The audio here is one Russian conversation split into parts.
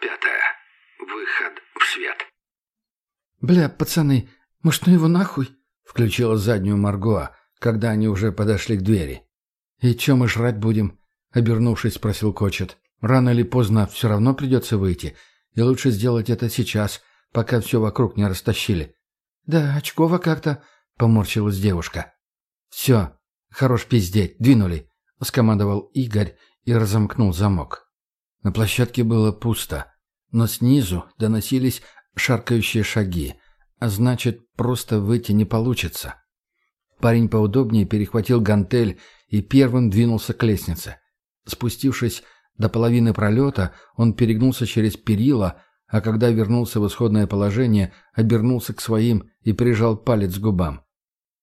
Пятая. Выход в свет. «Бля, пацаны, может, ну его нахуй?» — включила заднюю Марго, когда они уже подошли к двери. «И чё мы жрать будем?» — обернувшись, спросил Кочет. «Рано или поздно все равно придется выйти, и лучше сделать это сейчас, пока все вокруг не растащили». «Да, очково как-то», — поморщилась девушка. «Все, хорош пиздеть, двинули», — скомандовал Игорь и разомкнул замок. На площадке было пусто, но снизу доносились шаркающие шаги, а значит, просто выйти не получится. Парень поудобнее перехватил гантель и первым двинулся к лестнице. Спустившись до половины пролета, он перегнулся через перила, а когда вернулся в исходное положение, обернулся к своим и прижал палец к губам.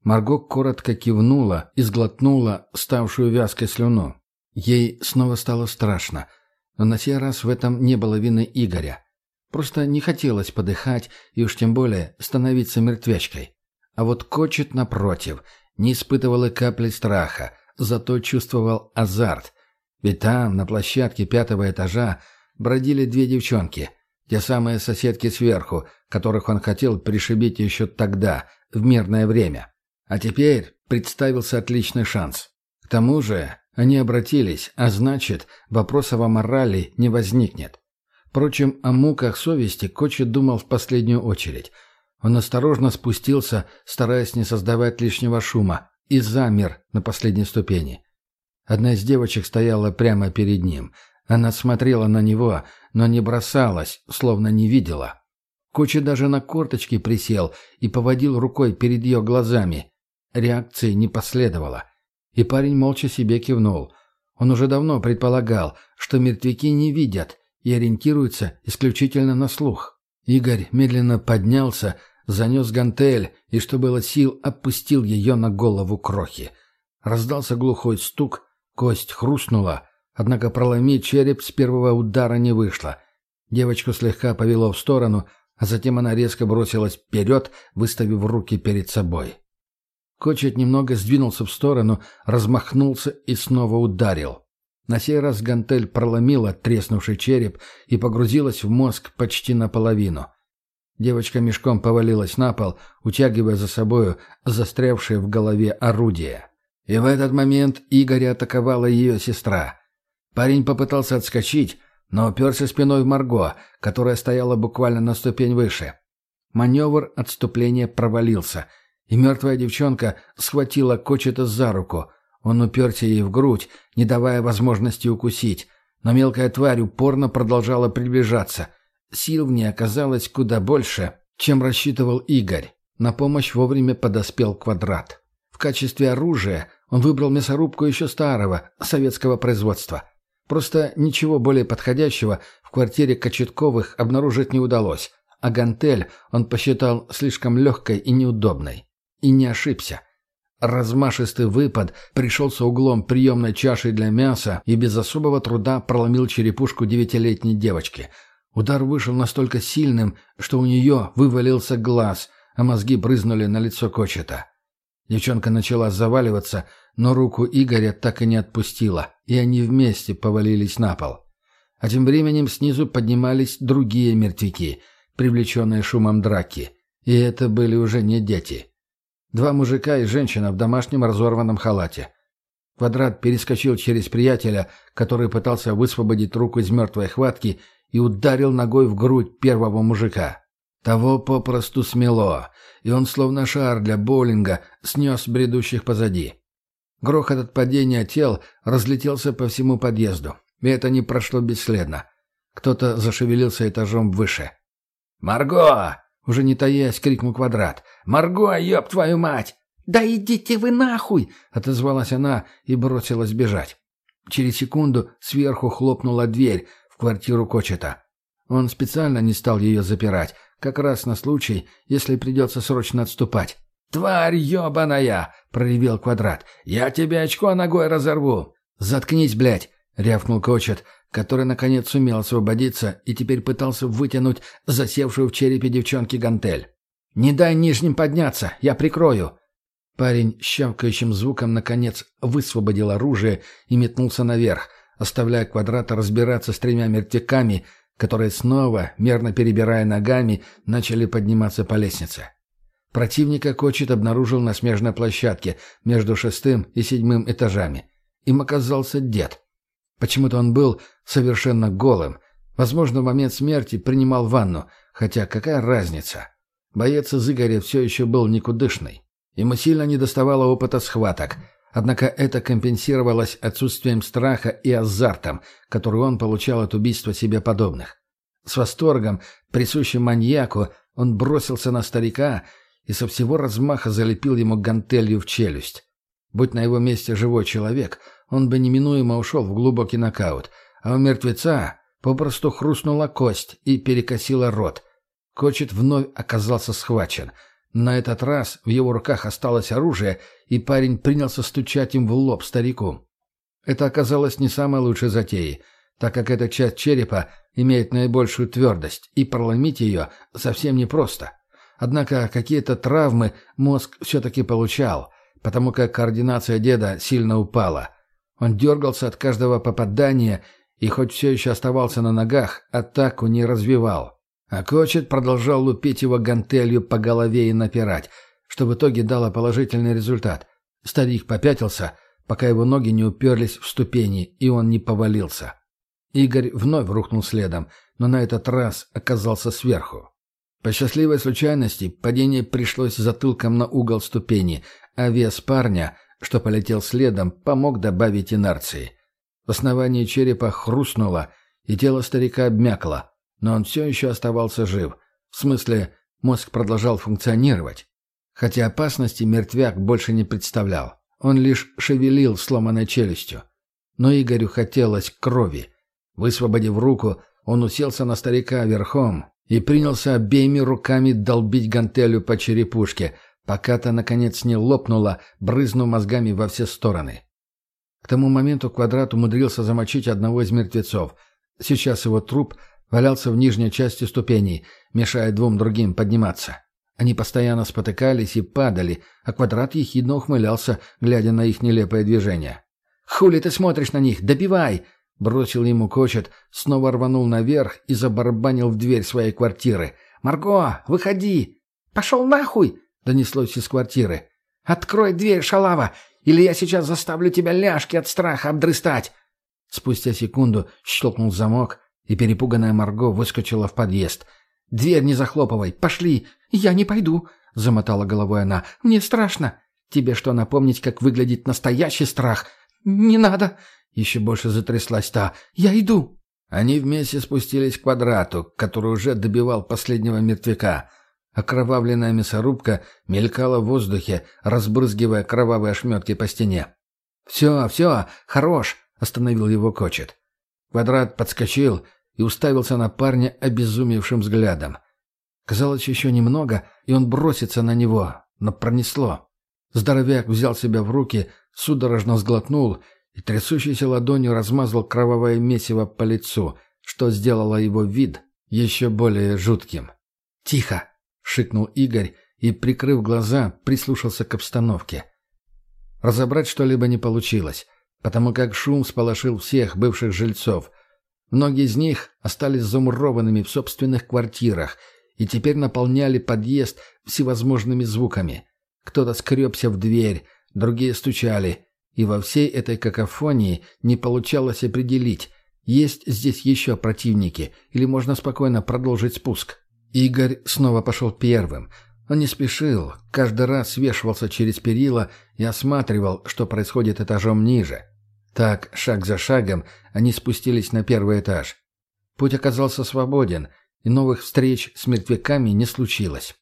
Марго коротко кивнула и сглотнула ставшую вязкой слюну. Ей снова стало страшно — но на сей раз в этом не было вины Игоря. Просто не хотелось подыхать и уж тем более становиться мертвячкой. А вот Кочет, напротив, не испытывал и капли страха, зато чувствовал азарт. Ведь там, на площадке пятого этажа, бродили две девчонки, те самые соседки сверху, которых он хотел пришибить еще тогда, в мирное время. А теперь представился отличный шанс. К тому же они обратились, а значит, вопросов о морали не возникнет. Впрочем, о муках совести Кочи думал в последнюю очередь. Он осторожно спустился, стараясь не создавать лишнего шума, и замер на последней ступени. Одна из девочек стояла прямо перед ним. Она смотрела на него, но не бросалась, словно не видела. Кочи даже на корточки присел и поводил рукой перед ее глазами. Реакции не последовало. И парень молча себе кивнул. Он уже давно предполагал, что мертвяки не видят и ориентируются исключительно на слух. Игорь медленно поднялся, занес гантель и, что было сил, опустил ее на голову крохи. Раздался глухой стук, кость хрустнула, однако проломить череп с первого удара не вышло. Девочку слегка повело в сторону, а затем она резко бросилась вперед, выставив руки перед собой. Кочет немного сдвинулся в сторону, размахнулся и снова ударил. На сей раз гантель проломила треснувший череп и погрузилась в мозг почти наполовину. Девочка мешком повалилась на пол, утягивая за собою застрявшее в голове орудие. И в этот момент Игоря атаковала ее сестра. Парень попытался отскочить, но уперся спиной в Марго, которая стояла буквально на ступень выше. Маневр отступления провалился — и мертвая девчонка схватила Кочета за руку. Он уперся ей в грудь, не давая возможности укусить. Но мелкая тварь упорно продолжала приближаться. Сил в ней оказалось куда больше, чем рассчитывал Игорь. На помощь вовремя подоспел квадрат. В качестве оружия он выбрал мясорубку еще старого, советского производства. Просто ничего более подходящего в квартире Кочетковых обнаружить не удалось, а гантель он посчитал слишком легкой и неудобной. И не ошибся. Размашистый выпад пришелся углом приемной чаши для мяса и без особого труда проломил черепушку девятилетней девочки. Удар вышел настолько сильным, что у нее вывалился глаз, а мозги брызнули на лицо Кочета. Девчонка начала заваливаться, но руку Игоря так и не отпустила, и они вместе повалились на пол. А тем временем снизу поднимались другие мертвяки, привлеченные шумом драки. И это были уже не дети. Два мужика и женщина в домашнем разорванном халате. Квадрат перескочил через приятеля, который пытался высвободить руку из мертвой хватки и ударил ногой в грудь первого мужика. Того попросту смело, и он, словно шар для боулинга, снес бредущих позади. Грохот от падения тел разлетелся по всему подъезду, и это не прошло бесследно. Кто-то зашевелился этажом выше. «Марго!» Уже не таясь, крикнул Квадрат. «Марго, ёб твою мать!» «Да идите вы нахуй!» — отозвалась она и бросилась бежать. Через секунду сверху хлопнула дверь в квартиру Кочета. Он специально не стал ее запирать, как раз на случай, если придется срочно отступать. «Тварь ебаная!» — проревел Квадрат. «Я тебе очко ногой разорву!» «Заткнись, блядь!» — рявкнул Кочет, который, наконец, сумел освободиться и теперь пытался вытянуть засевшую в черепе девчонки гантель. «Не дай нижним подняться, я прикрою!» Парень с щелкающим звуком, наконец, высвободил оружие и метнулся наверх, оставляя квадрата разбираться с тремя мертвяками, которые снова, мерно перебирая ногами, начали подниматься по лестнице. Противника Кочет обнаружил на смежной площадке между шестым и седьмым этажами. Им оказался дед. Почему-то он был совершенно голым. Возможно, в момент смерти принимал ванну, хотя какая разница? Боец из Игоря все еще был никудышный. Ему сильно недоставало опыта схваток, однако это компенсировалось отсутствием страха и азартом, который он получал от убийства себе подобных. С восторгом, присущим маньяку, он бросился на старика и со всего размаха залепил ему гантелью в челюсть. Будь на его месте живой человек, он бы неминуемо ушел в глубокий нокаут, а у мертвеца попросту хрустнула кость и перекосила рот. Кочет вновь оказался схвачен. На этот раз в его руках осталось оружие, и парень принялся стучать им в лоб старику. Это оказалось не самой лучшей затеей, так как эта часть черепа имеет наибольшую твердость, и проломить ее совсем непросто. Однако какие-то травмы мозг все-таки получал, потому как координация деда сильно упала. Он дергался от каждого попадания и хоть все еще оставался на ногах, атаку не развивал. А Кочет продолжал лупить его гантелью по голове и напирать, что в итоге дало положительный результат. Старик попятился, пока его ноги не уперлись в ступени, и он не повалился. Игорь вновь рухнул следом, но на этот раз оказался сверху. По счастливой случайности падение пришлось затылком на угол ступени, а вес парня, что полетел следом, помог добавить инерции. В основании черепа хрустнуло, и тело старика обмякло, но он все еще оставался жив. В смысле, мозг продолжал функционировать. Хотя опасности мертвяк больше не представлял. Он лишь шевелил сломанной челюстью. Но Игорю хотелось крови. Высвободив руку, он уселся на старика верхом и принялся обеими руками долбить гантелью по черепушке, пока та, наконец, не лопнула, брызнув мозгами во все стороны. К тому моменту квадрат умудрился замочить одного из мертвецов. Сейчас его труп валялся в нижней части ступеней, мешая двум другим подниматься. Они постоянно спотыкались и падали, а квадрат ехидно ухмылялся, глядя на их нелепое движение. «Хули ты смотришь на них? Добивай!» Бросил ему кочет, снова рванул наверх и забарабанил в дверь своей квартиры. «Марго, выходи!» «Пошел нахуй!» — донеслось из квартиры. «Открой дверь, шалава, или я сейчас заставлю тебя ляжки от страха обдрыстать!» Спустя секунду щелкнул замок, и перепуганная Марго выскочила в подъезд. «Дверь не захлопывай! Пошли!» «Я не пойду!» — замотала головой она. «Мне страшно!» «Тебе что, напомнить, как выглядит настоящий страх?» «Не надо!» Еще больше затряслась та. «Я иду!» Они вместе спустились к квадрату, который уже добивал последнего мертвяка. Окровавленная мясорубка мелькала в воздухе, разбрызгивая кровавые ошметки по стене. «Все, все, хорош!» — остановил его Кочет. Квадрат подскочил и уставился на парня обезумевшим взглядом. Казалось, еще немного, и он бросится на него, но пронесло. Здоровяк взял себя в руки, судорожно сглотнул и трясущейся ладонью размазал кровавое месиво по лицу, что сделало его вид еще более жутким. «Тихо!» — шикнул Игорь и, прикрыв глаза, прислушался к обстановке. Разобрать что-либо не получилось, потому как шум сполошил всех бывших жильцов. Многие из них остались замурованными в собственных квартирах и теперь наполняли подъезд всевозможными звуками. Кто-то скребся в дверь, другие стучали — и во всей этой какофонии не получалось определить, есть здесь еще противники, или можно спокойно продолжить спуск. Игорь снова пошел первым. Он не спешил, каждый раз свешивался через перила и осматривал, что происходит этажом ниже. Так, шаг за шагом, они спустились на первый этаж. Путь оказался свободен, и новых встреч с мертвяками не случилось.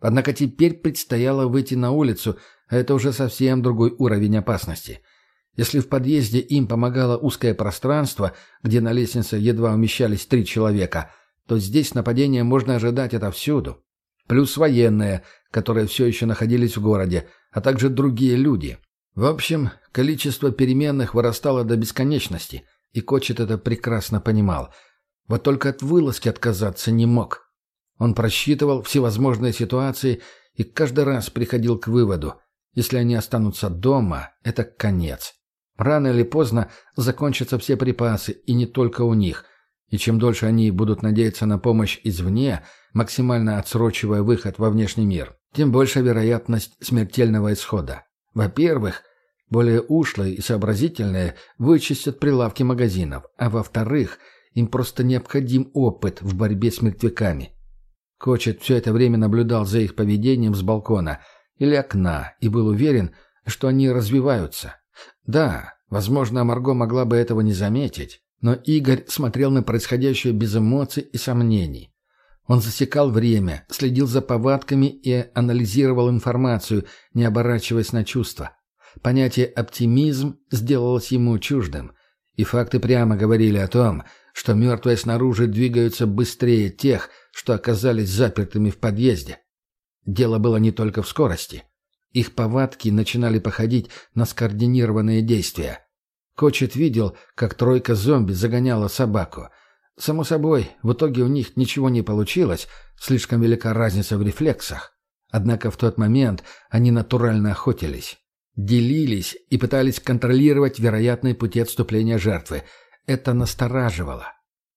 Однако теперь предстояло выйти на улицу, а это уже совсем другой уровень опасности. Если в подъезде им помогало узкое пространство, где на лестнице едва умещались три человека, то здесь нападение можно ожидать отовсюду. Плюс военные, которые все еще находились в городе, а также другие люди. В общем, количество переменных вырастало до бесконечности, и Кочет это прекрасно понимал. Вот только от вылазки отказаться не мог. Он просчитывал всевозможные ситуации и каждый раз приходил к выводу – если они останутся дома, это конец. Рано или поздно закончатся все припасы, и не только у них. И чем дольше они будут надеяться на помощь извне, максимально отсрочивая выход во внешний мир, тем больше вероятность смертельного исхода. Во-первых, более ушлые и сообразительные вычистят прилавки магазинов, а во-вторых, им просто необходим опыт в борьбе с мертвяками. Кочет все это время наблюдал за их поведением с балкона или окна и был уверен, что они развиваются. Да, возможно, Марго могла бы этого не заметить, но Игорь смотрел на происходящее без эмоций и сомнений. Он засекал время, следил за повадками и анализировал информацию, не оборачиваясь на чувства. Понятие «оптимизм» сделалось ему чуждым, и факты прямо говорили о том, что мертвые снаружи двигаются быстрее тех, что оказались запертыми в подъезде. Дело было не только в скорости. Их повадки начинали походить на скоординированные действия. Кочет видел, как тройка зомби загоняла собаку. Само собой, в итоге у них ничего не получилось, слишком велика разница в рефлексах. Однако в тот момент они натурально охотились. Делились и пытались контролировать вероятные пути отступления жертвы. Это настораживало.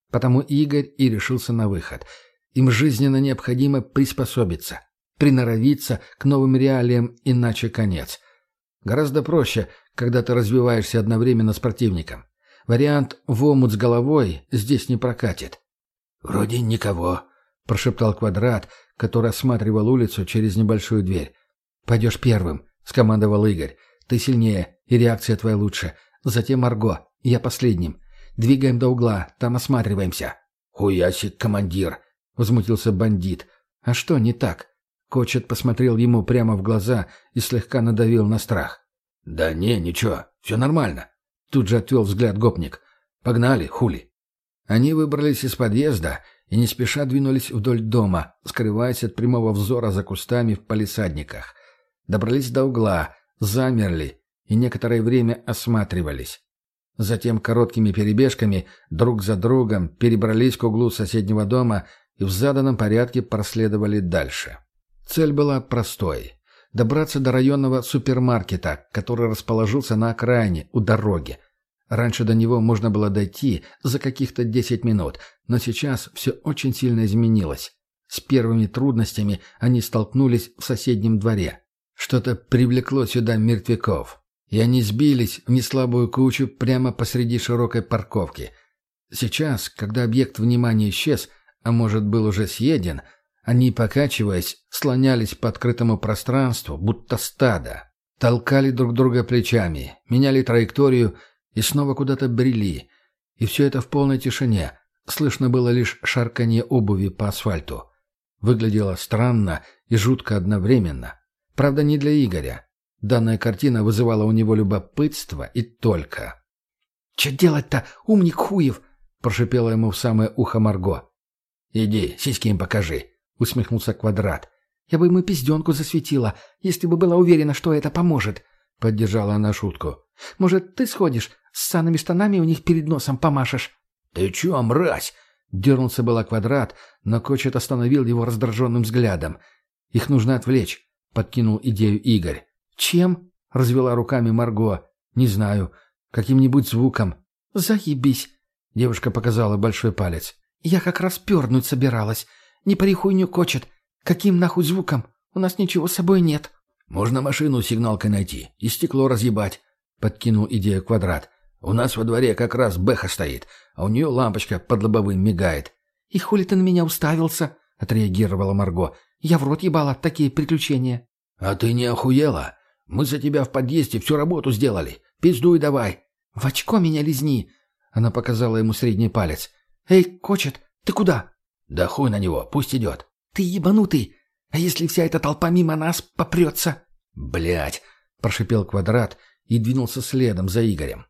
Потому Игорь и решился на выход. Им жизненно необходимо приспособиться приноровиться к новым реалиям, иначе конец. Гораздо проще, когда ты развиваешься одновременно с противником. Вариант «в омут с головой» здесь не прокатит. «Вроде никого», — прошептал Квадрат, который осматривал улицу через небольшую дверь. «Пойдешь первым», — скомандовал Игорь. «Ты сильнее, и реакция твоя лучше. Затем Марго, я последним. Двигаем до угла, там осматриваемся». «Хуясик, командир», — возмутился бандит. «А что не так?» Кочет посмотрел ему прямо в глаза и слегка надавил на страх. «Да не, ничего, все нормально». Тут же отвел взгляд гопник. «Погнали, хули». Они выбрались из подъезда и не спеша двинулись вдоль дома, скрываясь от прямого взора за кустами в палисадниках. Добрались до угла, замерли и некоторое время осматривались. Затем короткими перебежками друг за другом перебрались к углу соседнего дома и в заданном порядке проследовали дальше. Цель была простой – добраться до районного супермаркета, который расположился на окраине, у дороги. Раньше до него можно было дойти за каких-то 10 минут, но сейчас все очень сильно изменилось. С первыми трудностями они столкнулись в соседнем дворе. Что-то привлекло сюда мертвяков, и они сбились в неслабую кучу прямо посреди широкой парковки. Сейчас, когда объект внимания исчез, а может был уже съеден – они, покачиваясь, слонялись по открытому пространству, будто стадо. Толкали друг друга плечами, меняли траекторию и снова куда-то брели. И все это в полной тишине. Слышно было лишь шарканье обуви по асфальту. Выглядело странно и жутко одновременно. Правда, не для Игоря. Данная картина вызывала у него любопытство и только. «Че делать-то, умник хуев?» – прошипела ему в самое ухо Марго. «Иди, сиськи им покажи», усмехнулся Квадрат. «Я бы ему пизденку засветила, если бы была уверена, что это поможет», — поддержала она шутку. «Может, ты сходишь, с санными штанами у них перед носом помашешь?» «Ты чё, мразь?» — дернулся было Квадрат, но Кочет остановил его раздраженным взглядом. «Их нужно отвлечь», — подкинул идею Игорь. «Чем?» — развела руками Марго. «Не знаю. Каким-нибудь звуком». «Заебись!» — девушка показала большой палец. «Я как раз пернуть собиралась. Не пари хуйню кочет. Каким нахуй звуком? У нас ничего с собой нет». «Можно машину сигналкой найти и стекло разъебать», — подкинул идею квадрат. «У нас во дворе как раз Бэха стоит, а у нее лампочка под лобовым мигает». «И хули ты на меня уставился?» — отреагировала Марго. «Я в рот ебала такие приключения». «А ты не охуела? Мы за тебя в подъезде всю работу сделали. Пиздуй давай». «В очко меня лизни!» Она показала ему средний палец. «Эй, Кочет, ты куда?» «Да хуй на него, пусть идет». «Ты ебанутый! А если вся эта толпа мимо нас попрется?» Блять! прошипел Квадрат и двинулся следом за Игорем.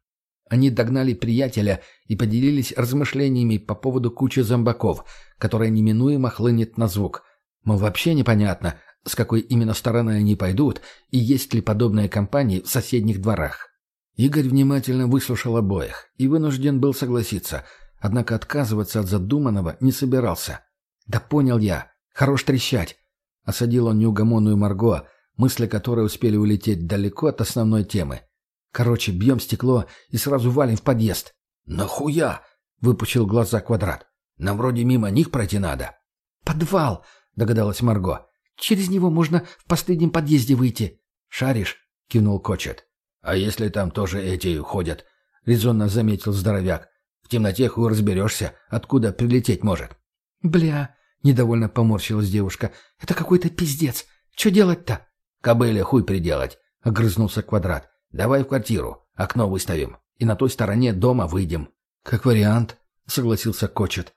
Они догнали приятеля и поделились размышлениями по поводу кучи зомбаков, которая неминуемо хлынет на звук. Мол, вообще непонятно, с какой именно стороны они пойдут и есть ли подобные компании в соседних дворах. Игорь внимательно выслушал обоих и вынужден был согласиться – Однако отказываться от задуманного не собирался. «Да понял я. Хорош трещать!» Осадил он неугомонную Марго, мысли которой успели улететь далеко от основной темы. «Короче, бьем стекло и сразу валим в подъезд». «Нахуя?» — выпучил глаза квадрат. «Нам вроде мимо них пройти надо». «Подвал!» — догадалась Марго. «Через него можно в последнем подъезде выйти». «Шаришь?» — кивнул Кочет. «А если там тоже эти ходят?» — резонно заметил здоровяк. «В темноте хуй разберешься, откуда прилететь может». «Бля!» — недовольно поморщилась девушка. «Это какой-то пиздец. Что делать-то?» «Кобыле хуй приделать», — огрызнулся Квадрат. «Давай в квартиру, окно выставим, и на той стороне дома выйдем». «Как вариант», — согласился Кочет.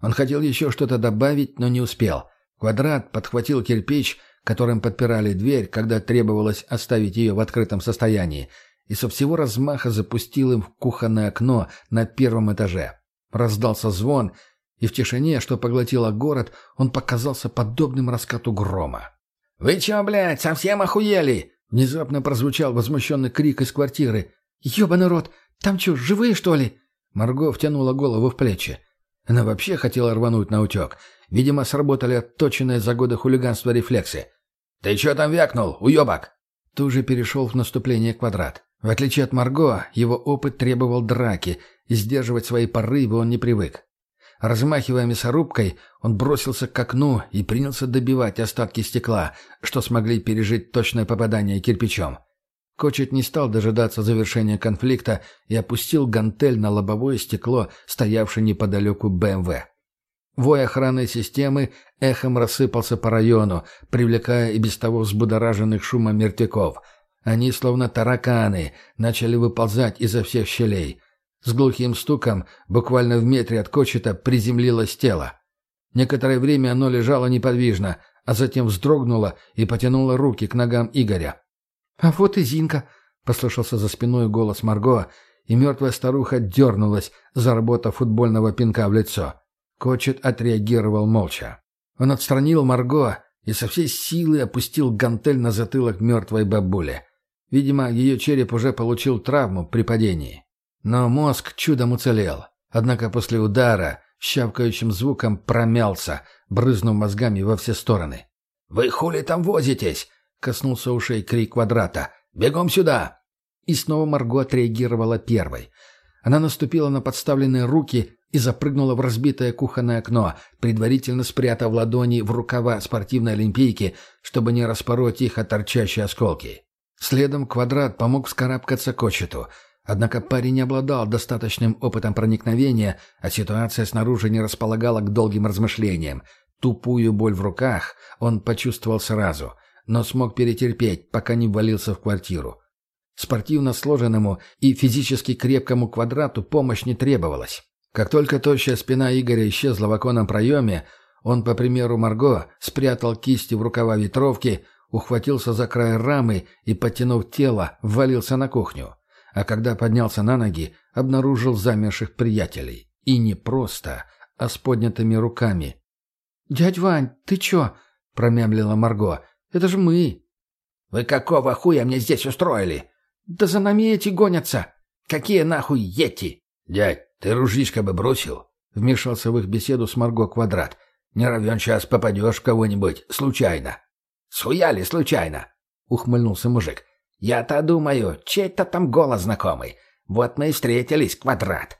Он хотел еще что-то добавить, но не успел. Квадрат подхватил кирпич, которым подпирали дверь, когда требовалось оставить ее в открытом состоянии, и со всего размаха запустил им в кухонное окно на первом этаже. Раздался звон, и в тишине, что поглотило город, он показался подобным раскату грома. «Вы че, блядь, совсем охуели?» Внезапно прозвучал возмущенный крик из квартиры. «Ебаный рот! Там что, живые, что ли?» Марго втянула голову в плечи. Она вообще хотела рвануть на утек. Видимо, сработали отточенные за годы хулиганства рефлексы. «Ты чё там вякнул, уёбок?» Тут же перешел в наступление квадрат. В отличие от Марго, его опыт требовал драки, и сдерживать свои порывы он не привык. Размахивая мясорубкой, он бросился к окну и принялся добивать остатки стекла, что смогли пережить точное попадание кирпичом. Кочет не стал дожидаться завершения конфликта и опустил гантель на лобовое стекло, стоявшее неподалеку БМВ. Вой охранной системы эхом рассыпался по району, привлекая и без того взбудораженных шумом мертвяков. Они, словно тараканы, начали выползать изо всех щелей. С глухим стуком, буквально в метре от Кочета, приземлилось тело. Некоторое время оно лежало неподвижно, а затем вздрогнуло и потянуло руки к ногам Игоря. «А вот и Зинка!» — послышался за спиной голос Марго, и мертвая старуха дернулась, заработав футбольного пинка в лицо. Кочет отреагировал молча. Он отстранил Марго и со всей силы опустил гантель на затылок мертвой бабули. Видимо, ее череп уже получил травму при падении. Но мозг чудом уцелел. Однако после удара щавкающим звуком промялся, брызнув мозгами во все стороны. «Вы хули там возитесь?» — коснулся ушей крик квадрата. «Бегом сюда!» И снова Марго отреагировала первой. Она наступила на подставленные руки и запрыгнула в разбитое кухонное окно, предварительно спрятав ладони в рукава спортивной олимпийки, чтобы не распороть их от торчащей осколки. Следом квадрат помог вскарабкаться к Очету. Однако парень не обладал достаточным опытом проникновения, а ситуация снаружи не располагала к долгим размышлениям. Тупую боль в руках он почувствовал сразу, но смог перетерпеть, пока не ввалился в квартиру. Спортивно сложенному и физически крепкому квадрату помощь не требовалась. Как только тощая спина Игоря исчезла в оконном проеме, он, по примеру Марго, спрятал кисти в рукава ветровки, ухватился за край рамы и, подтянув тело, ввалился на кухню. А когда поднялся на ноги, обнаружил замерших приятелей. И не просто, а с поднятыми руками. «Дядь Вань, ты чё?» — промямлила Марго. «Это же мы!» «Вы какого хуя мне здесь устроили?» «Да за нами эти гонятся!» «Какие нахуй ети?» «Дядь, «Ты ружьишко бы бросил?» — вмешался в их беседу с Марго Квадрат. «Не равен сейчас попадешь в кого-нибудь случайно». «Схуяли случайно?» — ухмыльнулся мужик. «Я-то думаю, чей-то там голос знакомый. Вот мы и встретились, Квадрат».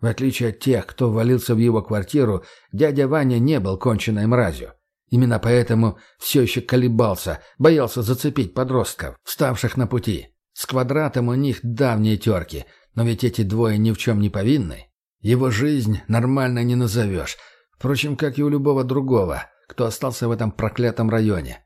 В отличие от тех, кто валился в его квартиру, дядя Ваня не был конченной мразью. Именно поэтому все еще колебался, боялся зацепить подростков, ставших на пути. С квадратом у них давние терки — но ведь эти двое ни в чем не повинны. Его жизнь нормально не назовешь. Впрочем, как и у любого другого, кто остался в этом проклятом районе.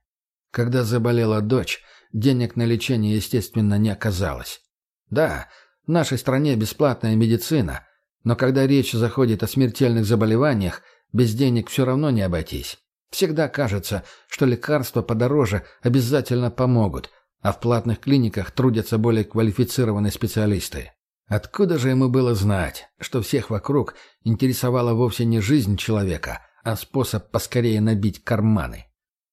Когда заболела дочь, денег на лечение, естественно, не оказалось. Да, в нашей стране бесплатная медицина, но когда речь заходит о смертельных заболеваниях, без денег все равно не обойтись. Всегда кажется, что лекарства подороже обязательно помогут, а в платных клиниках трудятся более квалифицированные специалисты. Откуда же ему было знать, что всех вокруг интересовала вовсе не жизнь человека, а способ поскорее набить карманы?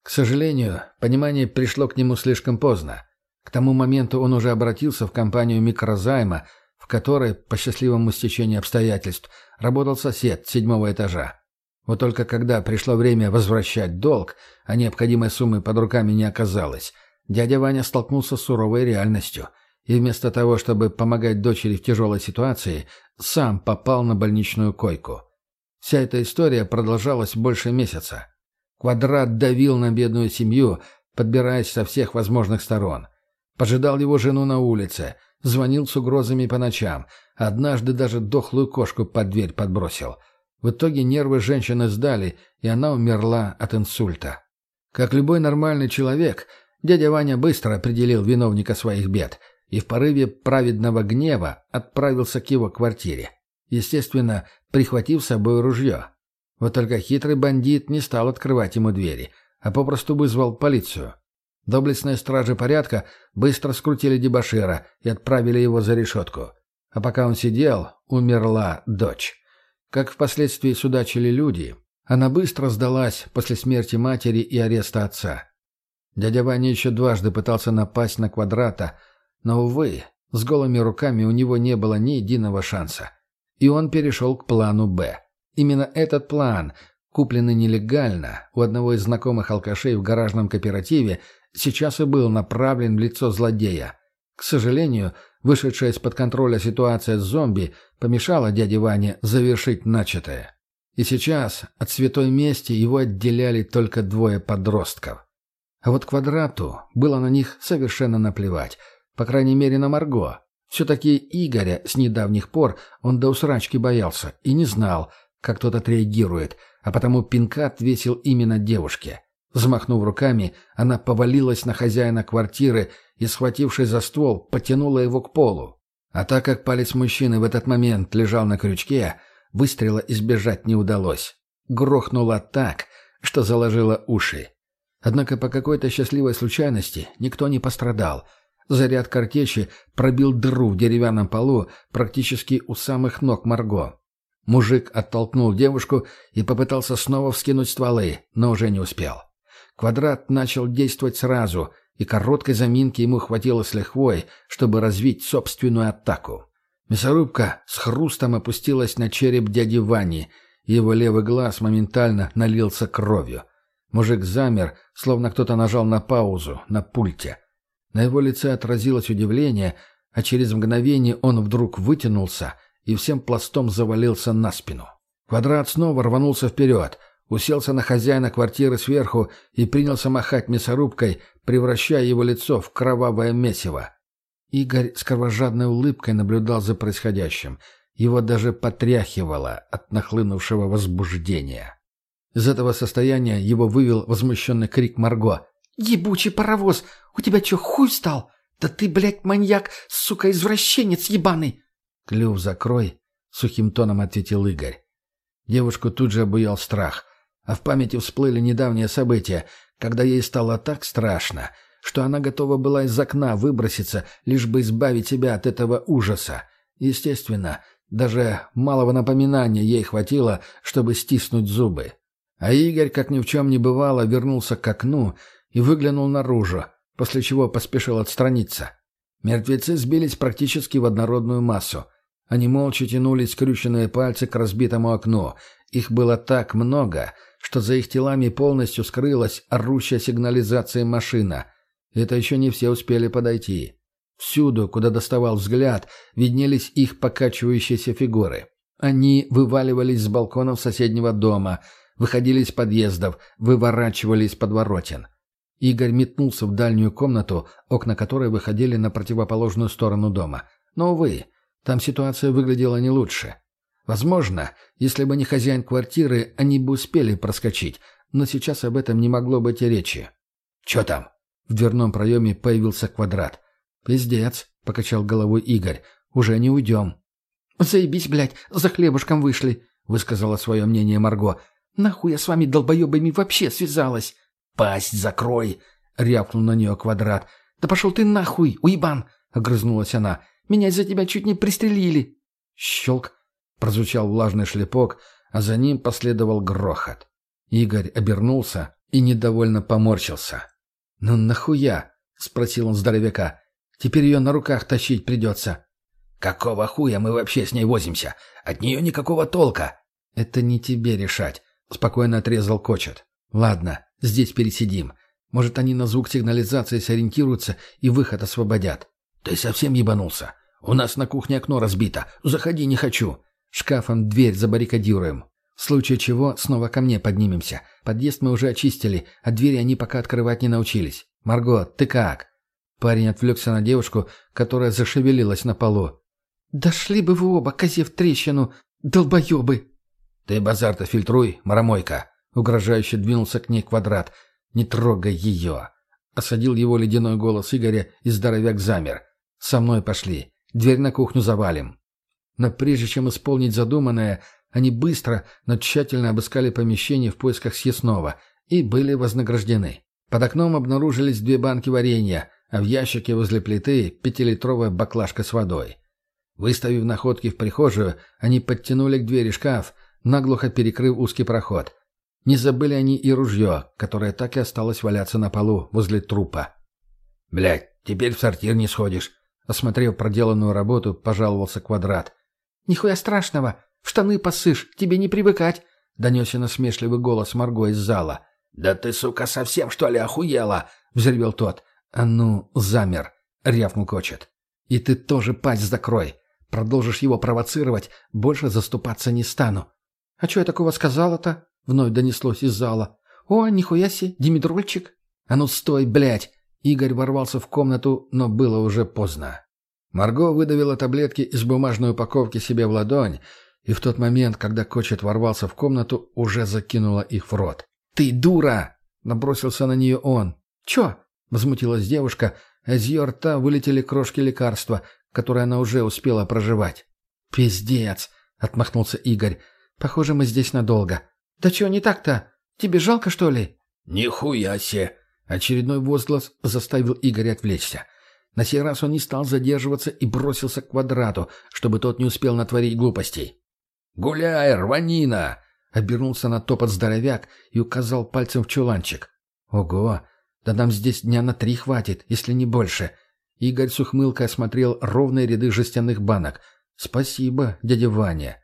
К сожалению, понимание пришло к нему слишком поздно. К тому моменту он уже обратился в компанию микрозайма, в которой, по счастливому стечению обстоятельств, работал сосед седьмого этажа. Вот только когда пришло время возвращать долг, а необходимой суммы под руками не оказалось, дядя Ваня столкнулся с суровой реальностью – и вместо того, чтобы помогать дочери в тяжелой ситуации, сам попал на больничную койку. Вся эта история продолжалась больше месяца. Квадрат давил на бедную семью, подбираясь со всех возможных сторон. Пожидал его жену на улице, звонил с угрозами по ночам, однажды даже дохлую кошку под дверь подбросил. В итоге нервы женщины сдали, и она умерла от инсульта. Как любой нормальный человек, дядя Ваня быстро определил виновника своих бед и в порыве праведного гнева отправился к его квартире. Естественно, прихватив с собой ружье. Вот только хитрый бандит не стал открывать ему двери, а попросту вызвал полицию. Доблестные стражи порядка быстро скрутили дебошира и отправили его за решетку. А пока он сидел, умерла дочь. Как впоследствии судачили люди, она быстро сдалась после смерти матери и ареста отца. Дядя Ваня еще дважды пытался напасть на квадрата, но, увы, с голыми руками у него не было ни единого шанса. И он перешел к плану «Б». Именно этот план, купленный нелегально у одного из знакомых алкашей в гаражном кооперативе, сейчас и был направлен в лицо злодея. К сожалению, вышедшая из-под контроля ситуация с зомби помешала дяде Ване завершить начатое. И сейчас от святой мести его отделяли только двое подростков. А вот Квадрату было на них совершенно наплевать, по крайней мере на Марго. Все-таки Игоря с недавних пор он до усрачки боялся и не знал, как тот отреагирует, а потому пинка отвесил именно девушке. Взмахнув руками, она повалилась на хозяина квартиры и, схватившись за ствол, потянула его к полу. А так как палец мужчины в этот момент лежал на крючке, выстрела избежать не удалось. Грохнуло так, что заложило уши. Однако по какой-то счастливой случайности никто не пострадал. Заряд картечи пробил дыру в деревянном полу практически у самых ног Марго. Мужик оттолкнул девушку и попытался снова вскинуть стволы, но уже не успел. Квадрат начал действовать сразу, и короткой заминки ему хватило с лихвой, чтобы развить собственную атаку. Мясорубка с хрустом опустилась на череп дяди Вани, и его левый глаз моментально налился кровью. Мужик замер, словно кто-то нажал на паузу, на пульте. На его лице отразилось удивление, а через мгновение он вдруг вытянулся и всем пластом завалился на спину. Квадрат снова рванулся вперед — уселся на хозяина квартиры сверху и принялся махать мясорубкой, превращая его лицо в кровавое месиво. Игорь с кровожадной улыбкой наблюдал за происходящим. Его даже потряхивало от нахлынувшего возбуждения. Из этого состояния его вывел возмущенный крик Марго. «Ебучий паровоз! У тебя что, хуй стал? Да ты, блядь, маньяк, сука, извращенец ебаный!» «Клюв закрой!» — сухим тоном ответил Игорь. Девушку тут же обуял страх а в памяти всплыли недавние события, когда ей стало так страшно, что она готова была из окна выброситься, лишь бы избавить себя от этого ужаса. Естественно, даже малого напоминания ей хватило, чтобы стиснуть зубы. А Игорь, как ни в чем не бывало, вернулся к окну и выглянул наружу, после чего поспешил отстраниться. Мертвецы сбились практически в однородную массу. Они молча тянулись скрюченные пальцы к разбитому окну. Их было так много, что за их телами полностью скрылась орущая сигнализация машина. Это еще не все успели подойти. Всюду, куда доставал взгляд, виднелись их покачивающиеся фигуры. Они вываливались с балконов соседнего дома, выходили из подъездов, выворачивали из подворотен. Игорь метнулся в дальнюю комнату, окна которой выходили на противоположную сторону дома. Но, увы, там ситуация выглядела не лучше. Возможно, если бы не хозяин квартиры, они бы успели проскочить, но сейчас об этом не могло быть и речи. «Че там?» В дверном проеме появился квадрат. «Пиздец», — покачал головой Игорь. «Уже не уйдем». «Заебись, блядь, за хлебушком вышли», — высказала свое мнение Марго. «Нахуй я с вами долбоебами вообще связалась?» «Пасть закрой!» — рявкнул на нее квадрат. «Да пошел ты нахуй, уебан!» — огрызнулась она. «Меня из-за тебя чуть не пристрелили!» Щелк. Прозвучал влажный шлепок, а за ним последовал грохот. Игорь обернулся и недовольно поморщился. «Ну нахуя?» — спросил он здоровяка. «Теперь ее на руках тащить придется». «Какого хуя мы вообще с ней возимся? От нее никакого толка!» «Это не тебе решать», — спокойно отрезал Кочет. «Ладно, здесь пересидим. Может, они на звук сигнализации сориентируются и выход освободят». «Ты совсем ебанулся? У нас на кухне окно разбито. Заходи, не хочу». «Шкафом дверь забаррикадируем. В случае чего снова ко мне поднимемся. Подъезд мы уже очистили, а двери они пока открывать не научились. Марго, ты как?» Парень отвлекся на девушку, которая зашевелилась на полу. «Дошли бы вы оба, козе в трещину, долбоебы!» «Ты базар-то фильтруй, маромойка!» Угрожающе двинулся к ней квадрат. «Не трогай ее!» Осадил его ледяной голос Игоря, и здоровяк замер. «Со мной пошли. Дверь на кухню завалим». Но прежде чем исполнить задуманное, они быстро, но тщательно обыскали помещение в поисках съестного и были вознаграждены. Под окном обнаружились две банки варенья, а в ящике возле плиты пятилитровая баклажка с водой. Выставив находки в прихожую, они подтянули к двери шкаф, наглухо перекрыв узкий проход. Не забыли они и ружье, которое так и осталось валяться на полу возле трупа. «Блядь, теперь в сортир не сходишь», — осмотрев проделанную работу, пожаловался Квадрат. «Нихуя страшного. В штаны посышь, тебе не привыкать», — донесся насмешливый голос Марго из зала. «Да ты, сука, совсем, что ли, охуела?» — взревел тот. «А ну, замер!» — рявкнул Кочет. «И ты тоже пасть закрой. Продолжишь его провоцировать, больше заступаться не стану». «А что я такого сказала-то?» — вновь донеслось из зала. «О, нихуя себе, Димитрольчик!» «А ну стой, блядь!» Игорь ворвался в комнату, но было уже поздно. Марго выдавила таблетки из бумажной упаковки себе в ладонь, и в тот момент, когда Кочет ворвался в комнату, уже закинула их в рот. «Ты дура!» — набросился на нее он. «Чё?» — возмутилась девушка, из ее рта вылетели крошки лекарства, которые она уже успела проживать. «Пиздец!» — отмахнулся Игорь. «Похоже, мы здесь надолго». «Да чё не так-то? Тебе жалко, что ли?» «Нихуя себе!» Очередной возглас заставил Игоря отвлечься. На сей раз он не стал задерживаться и бросился к квадрату, чтобы тот не успел натворить глупостей. «Гуляй, рванина!» Обернулся на топот здоровяк и указал пальцем в чуланчик. «Ого! Да нам здесь дня на три хватит, если не больше!» Игорь с ухмылкой осмотрел ровные ряды жестяных банок. «Спасибо, дядя Ваня!»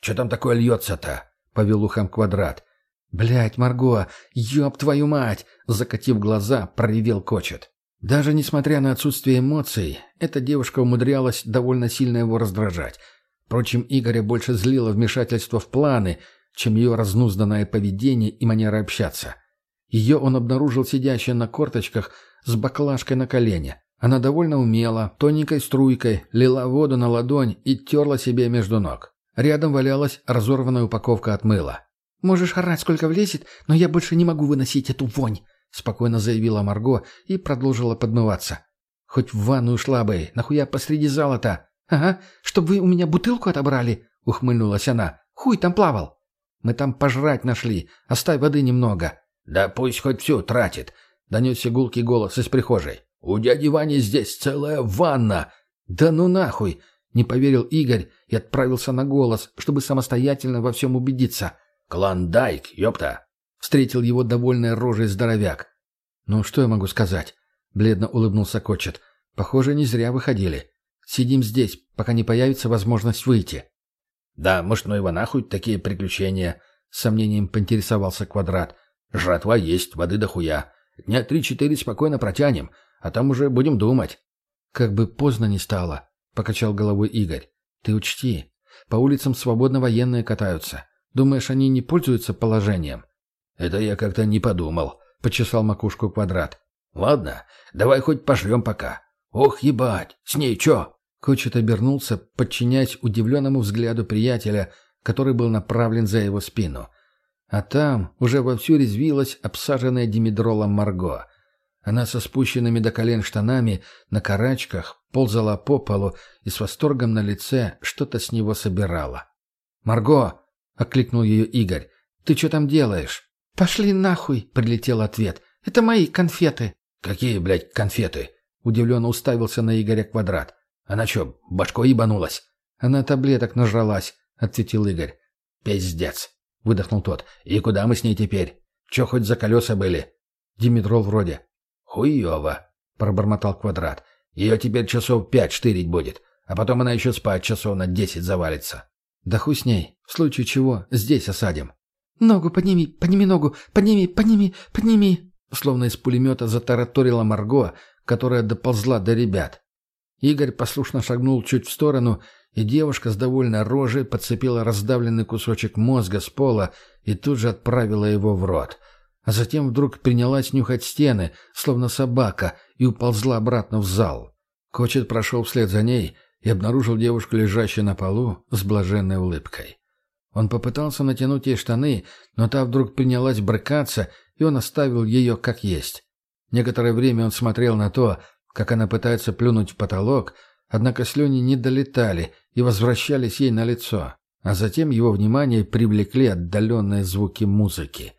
«Че там такое льется-то?» — повел ухом квадрат. «Блядь, Марго, ёб твою мать!» — закатив глаза, проревел Кочет. Даже несмотря на отсутствие эмоций, эта девушка умудрялась довольно сильно его раздражать. Впрочем, Игоря больше злило вмешательство в планы, чем ее разнузданное поведение и манера общаться. Ее он обнаружил сидящей на корточках с баклажкой на колене. Она довольно умела, тоненькой струйкой, лила воду на ладонь и терла себе между ног. Рядом валялась разорванная упаковка от мыла. «Можешь орать, сколько влезет, но я больше не могу выносить эту вонь», — спокойно заявила Марго и продолжила подмываться. «Хоть в ванную шла бы, нахуя посреди зала-то?» «Ага, чтобы вы у меня бутылку отобрали», — ухмыльнулась она. «Хуй там плавал». «Мы там пожрать нашли. Оставь воды немного». «Да пусть хоть всю тратит», — донесся гулкий голос из прихожей. «У дяди Вани здесь целая ванна». «Да ну нахуй!» — не поверил Игорь и отправился на голос, чтобы самостоятельно во всем убедиться. «Клондайк, ёпта!» — встретил его довольной рожей здоровяк. «Ну, что я могу сказать?» — бледно улыбнулся Кочет. «Похоже, не зря выходили. Сидим здесь, пока не появится возможность выйти». «Да, может, ну его нахуй такие приключения?» — с сомнением поинтересовался Квадрат. «Жратва есть, воды дохуя. Дня три-четыре спокойно протянем, а там уже будем думать». «Как бы поздно не стало», — покачал головой Игорь. «Ты учти, по улицам свободно военные катаются. Думаешь, они не пользуются положением?» «Это я как-то не подумал», — почесал макушку квадрат. «Ладно, давай хоть пожрем пока. Ох, ебать, с ней чё?» Кочет обернулся, подчиняясь удивленному взгляду приятеля, который был направлен за его спину. А там уже вовсю резвилась обсаженная димедролом Марго. Она со спущенными до колен штанами на карачках ползала по полу и с восторгом на лице что-то с него собирала. «Марго!» — окликнул ее Игорь. «Ты что там делаешь?» «Пошли нахуй!» — прилетел ответ. «Это мои конфеты!» «Какие, блядь, конфеты?» — удивленно уставился на Игоря Квадрат. «Она что, башкой ебанулась?» «Она таблеток нажралась», — ответил Игорь. «Пиздец!» — выдохнул тот. «И куда мы с ней теперь? Че хоть за колеса были?» «Димитрол вроде». «Хуево!» — пробормотал Квадрат. «Ее теперь часов пять штырить будет, а потом она еще спать часов на десять завалится». «Да хуй с ней. В случае чего, здесь осадим». «Ногу подними, подними ногу, подними, подними, подними!» Словно из пулемета затараторила Марго, которая доползла до ребят. Игорь послушно шагнул чуть в сторону, и девушка с довольной рожей подцепила раздавленный кусочек мозга с пола и тут же отправила его в рот. А затем вдруг принялась нюхать стены, словно собака, и уползла обратно в зал. Кочет прошел вслед за ней и обнаружил девушку, лежащую на полу, с блаженной улыбкой. Он попытался натянуть ей штаны, но та вдруг принялась брыкаться, и он оставил ее как есть. Некоторое время он смотрел на то, как она пытается плюнуть в потолок, однако слюни не долетали и возвращались ей на лицо, а затем его внимание привлекли отдаленные звуки музыки.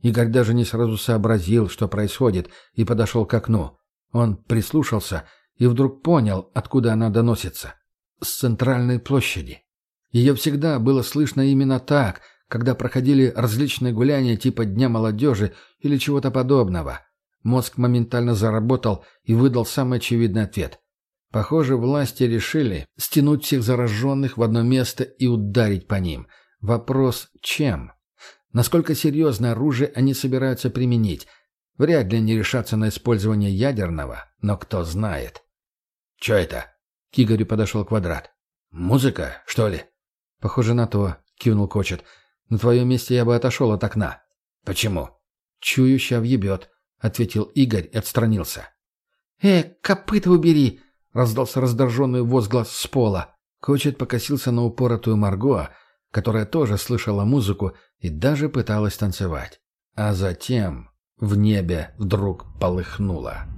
Игорь даже не сразу сообразил, что происходит, и подошел к окну. Он прислушался и вдруг понял, откуда она доносится. С центральной площади. Ее всегда было слышно именно так, когда проходили различные гуляния типа Дня молодежи или чего-то подобного. Мозг моментально заработал и выдал самый очевидный ответ. Похоже, власти решили стянуть всех зараженных в одно место и ударить по ним. Вопрос «чем?». Насколько серьезное оружие они собираются применить? Вряд ли они решатся на использование ядерного, но кто знает. «Че это?» — к Игорю подошел Квадрат. «Музыка, что ли?» «Похоже на то», — кивнул Кочет. «На твоем месте я бы отошел от окна». «Почему?» «Чую, ща въебет», — ответил Игорь и отстранился. «Э, копыта убери!» — раздался раздраженный возглас с пола. Кочет покосился на упоротую Марго, которая тоже слышала музыку и даже пыталась танцевать. А затем в небе вдруг полыхнуло.